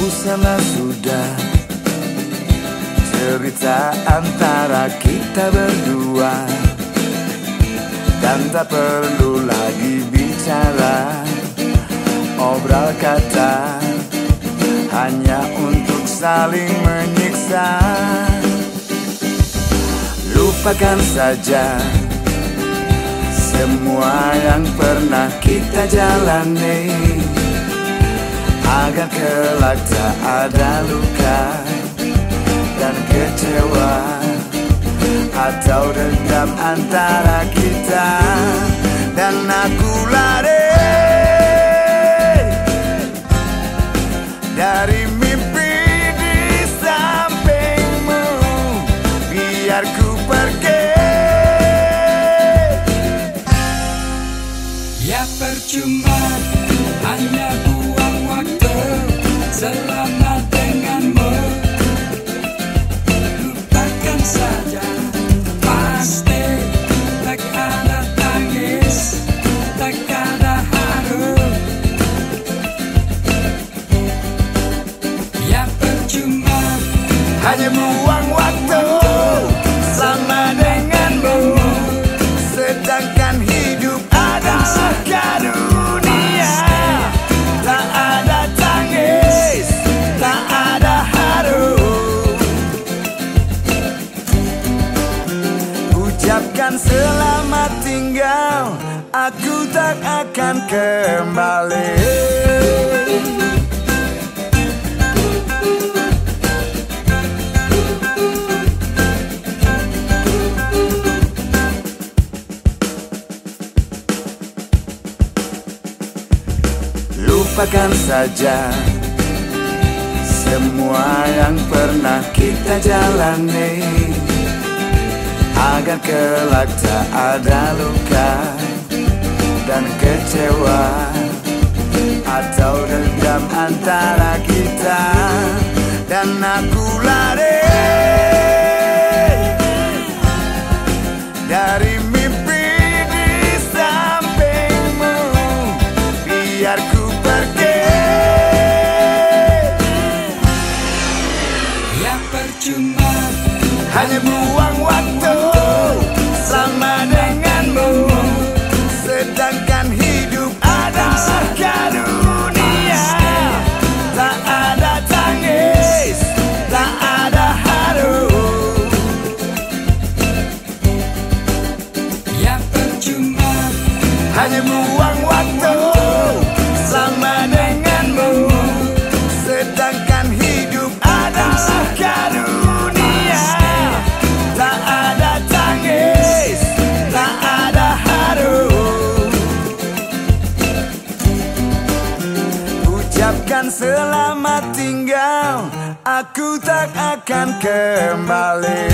Selesailah sudah. Cerita antara kita berdua. Dan tak perlu lagi bicara. Obral kata Hanya untuk saling menyiksa. Lupakan saja Semua yang pernah kita jalani Agar kelak tak ada luka Dan kecewa Atau dendam antara kita Dan aku lari Dari mimpi di sampingmu. Biar ku pergi. Ya percuma selama denganmu Lupakan saja pasti tak ada tangis tak ada haru. Ya percuma Hanya buang selamat tinggal. Aku tak akan kembali. Lupakan saja Semua yang pernah kita jalani Agar kelak tak ada luka Dan kecewa Atau dendam antara kita Dan aku lari Dari mimpi di sampingmu. Biar ku pergi. Ya percuma Hanya buang Hanya buang waktu Sama denganmu. Sedangkan hidup adalah karunia Tak ada tangis Tak ada haru Ucapkan selamat tinggal Aku tak akan kembali